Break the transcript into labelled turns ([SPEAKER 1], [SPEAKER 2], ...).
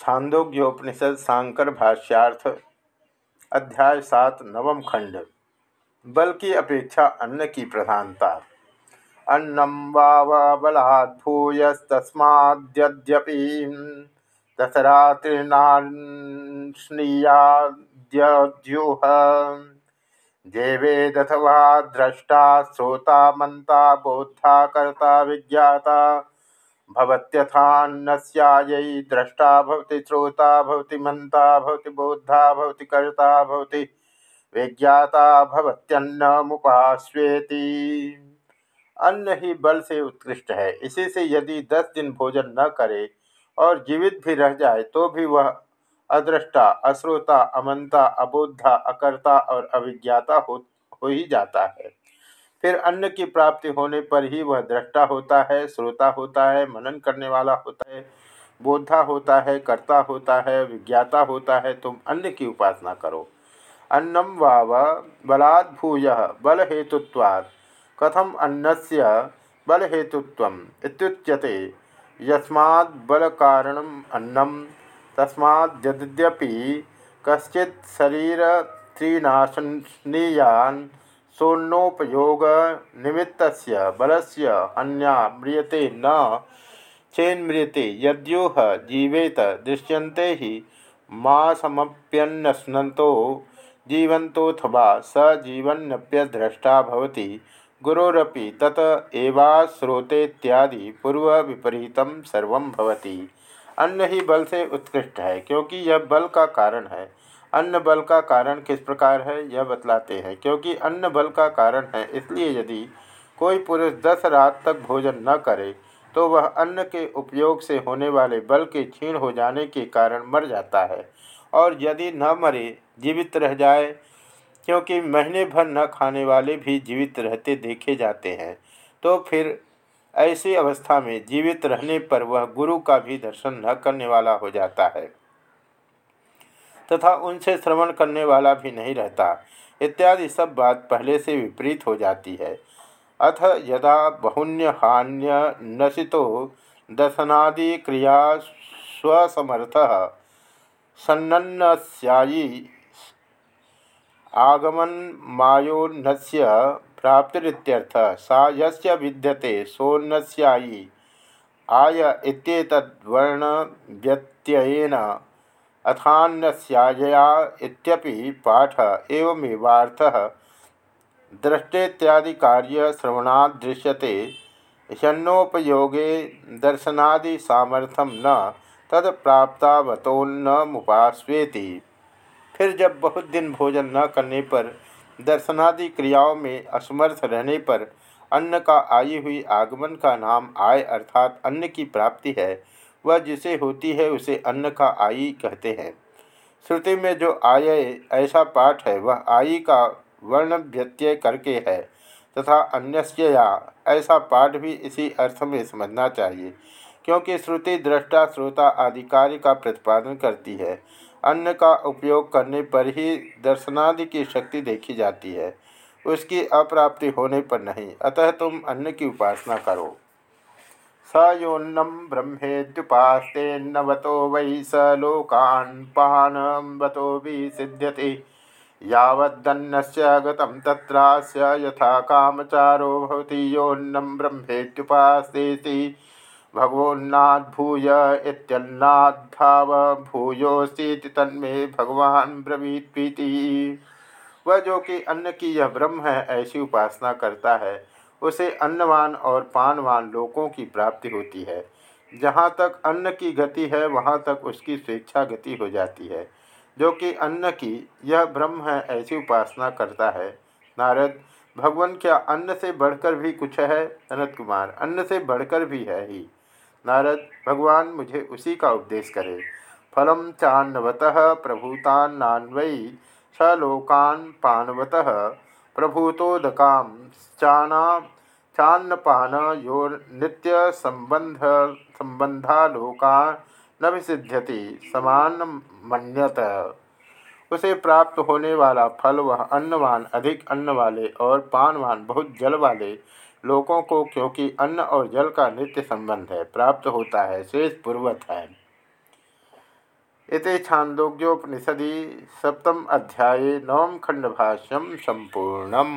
[SPEAKER 1] छांदोग्योपनिषद सांकर भाष्यार्थ अध्याय सात, नवम खंड। बल की अपेक्षा अन्न की प्रधानता। अन्नम वाव बलाद्भूयस्तस्माद्यद्यपि। दसरात्रिनाश्नीयाद्यूह देवेदथवा द्रष्टा, श्रोता, मंता बोधा कर्ता, विज्ञाता भवत्यथान्नस्यायै द्रष्टा भवति श्रोता भवति मंता भवति बोद्धा भवति कर्ता भवति विज्ञाता भवत्यन्नमुपास्वेति अन्न ही बल से उत्कृष्ट है। इसी से यदि दस दिन भोजन न करे और जीवित भी रह जाए तो भी वह अदृष्टा अश्रोता अमंता अबोधा अकर्ता और अविज्ञाता हो, हो ही जाता है। फिर अन्न की प्राप्ति होने पर ही वह दृष्टा होता है, श्रोता होता है, मनन करने वाला होता है बोधा होता है, कर्ता होता है, विज्ञाता होता है, तुम अन्न की उपासना करो। अन्नम वाव बलात् भूय बल हेतुत्वात् कथम अन्नस्य बल हेतुत्वम इत्युच्यते। यस्मात् बल कारणम अन्नम, तस्माद् यद्यपि शरीर त्रिनाशनीयान सोन्नोपयोग निमित्त बल से अन्या म्रियते न, चेन्म्रियते यद्योह जीवेत दृश्यन्ते ही मासमप्यन्नस्नतो जीवंतोथवा स जीवन्नप्यद्रष्टा भवति। गुरोरपि तत एवाश्रोतेत्यादि पूर्व विपरीत सर्व अन्न ही बल से उत्कृष्ट है, क्योंकि यह बल का कारण है। अन्न बल का कारण किस प्रकार है, यह बतलाते हैं। क्योंकि अन्न बल का कारण है, इसलिए यदि कोई पुरुष दस रात तक भोजन न करे तो वह अन्न के उपयोग से होने वाले बल के क्षीण हो जाने के कारण मर जाता है। और यदि न मरे, जीवित रह जाए, क्योंकि महीने भर न खाने वाले भी जीवित रहते देखे जाते हैं तो फिर ऐसी अवस्था में जीवित रहने पर वह गुरु का भी दर्शन न करने वाला हो जाता है। तथा उनसे श्रवण करने वाला भी नहीं रहता। इत्यादि सब बात पहले से विपरीत हो जाती है। अथ यदा बहुन्य हान्य नशितो दशनादि क्रिया स्वसमर्थ सन्नस्यायी आगमन मायोन्नस्य प्राप्तिरित्यर्थ सा यस्य विद्यते सोन्नस्यायी आय इत्येतद्वर्ण व्यत्ययेन अथान्यस्याजया इत्यपि पाठ एवमेवार्थः। ह्यन्नोपयोगे दर्शनादि सामर्थ्यम न तद प्राप्तावतोन्न मुपास्वेति फिर जब बहुत दिन भोजन न करने पर दर्शनादि क्रियाओं में असमर्थ रहने पर, अन्न का आई हुई आगमन का नाम आय अर्थात अन्न की प्राप्ति है वह जिसे होती है उसे अन्न का आई कहते हैं। श्रुति में जो आय, ऐसा पाठ है, वह आई का वर्ण व्यत्यय करके है तथा अन्यस्य या, ऐसा पाठ भी इसी अर्थ में समझना चाहिए, क्योंकि श्रुति दृष्टा, श्रोता आदि कार्य का प्रतिपादन करती है। अन्न का उपयोग करने पर ही दर्शनादि की शक्ति देखी जाती है, उसकी अप्राप्ति होने पर नहीं। अतः तुम अन्न की उपासना करो। स योन्नम ब्रह्मेत्युपास्तेन्नवतो वै स लोकान् पानवतो विसिध्यति। यावदन्नस्य गतं तत्रास्य यथा कामचारो भवति। योन्नं ब्रह्मेत्युपास्तेति भगवोन्नाद्भूय इत्यन्नाद्भाव भूयोऽस्तीति तन्मे भगवान ब्रवीत वह जो कि अन्न की यह ब्रह्म है, ऐसी उपासना करता है। उसे अन्नवान और पानवान लोकों की प्राप्ति होती है। जहाँ तक अन्न की गति है, वहाँ तक उसकी स्वेच्छा गति हो जाती है। जो कि अन्न की, यह ब्रह्म है, ऐसी उपासना करता है। नारद, भगवान क्या अन्न से बढ़कर भी कुछ है? अनंत कुमार, अन्न से बढ़कर भी है ही। नारद, भगवान मुझे उसी का उपदेश करे। फलम चान्नवत प्रभूतान्नान्वयी, स लोकान पानवत। प्रभूतोदकाम चाना चान्नपान यो नित्य संबंध संबंधा लोका न विसिध्यति समान मन्यत उसे प्राप्त होने वाला फल वह अन्नवान अधिक अन्न वाले और पानवान बहुत जल वाले लोगों को क्योंकि अन्न और जल का नित्य संबंध है, प्राप्त होता है, शेष पूर्वत है। इति छांदोग्योपनिषदि सप्तम अध्याये नवम खंडभाष्यम संपूर्णम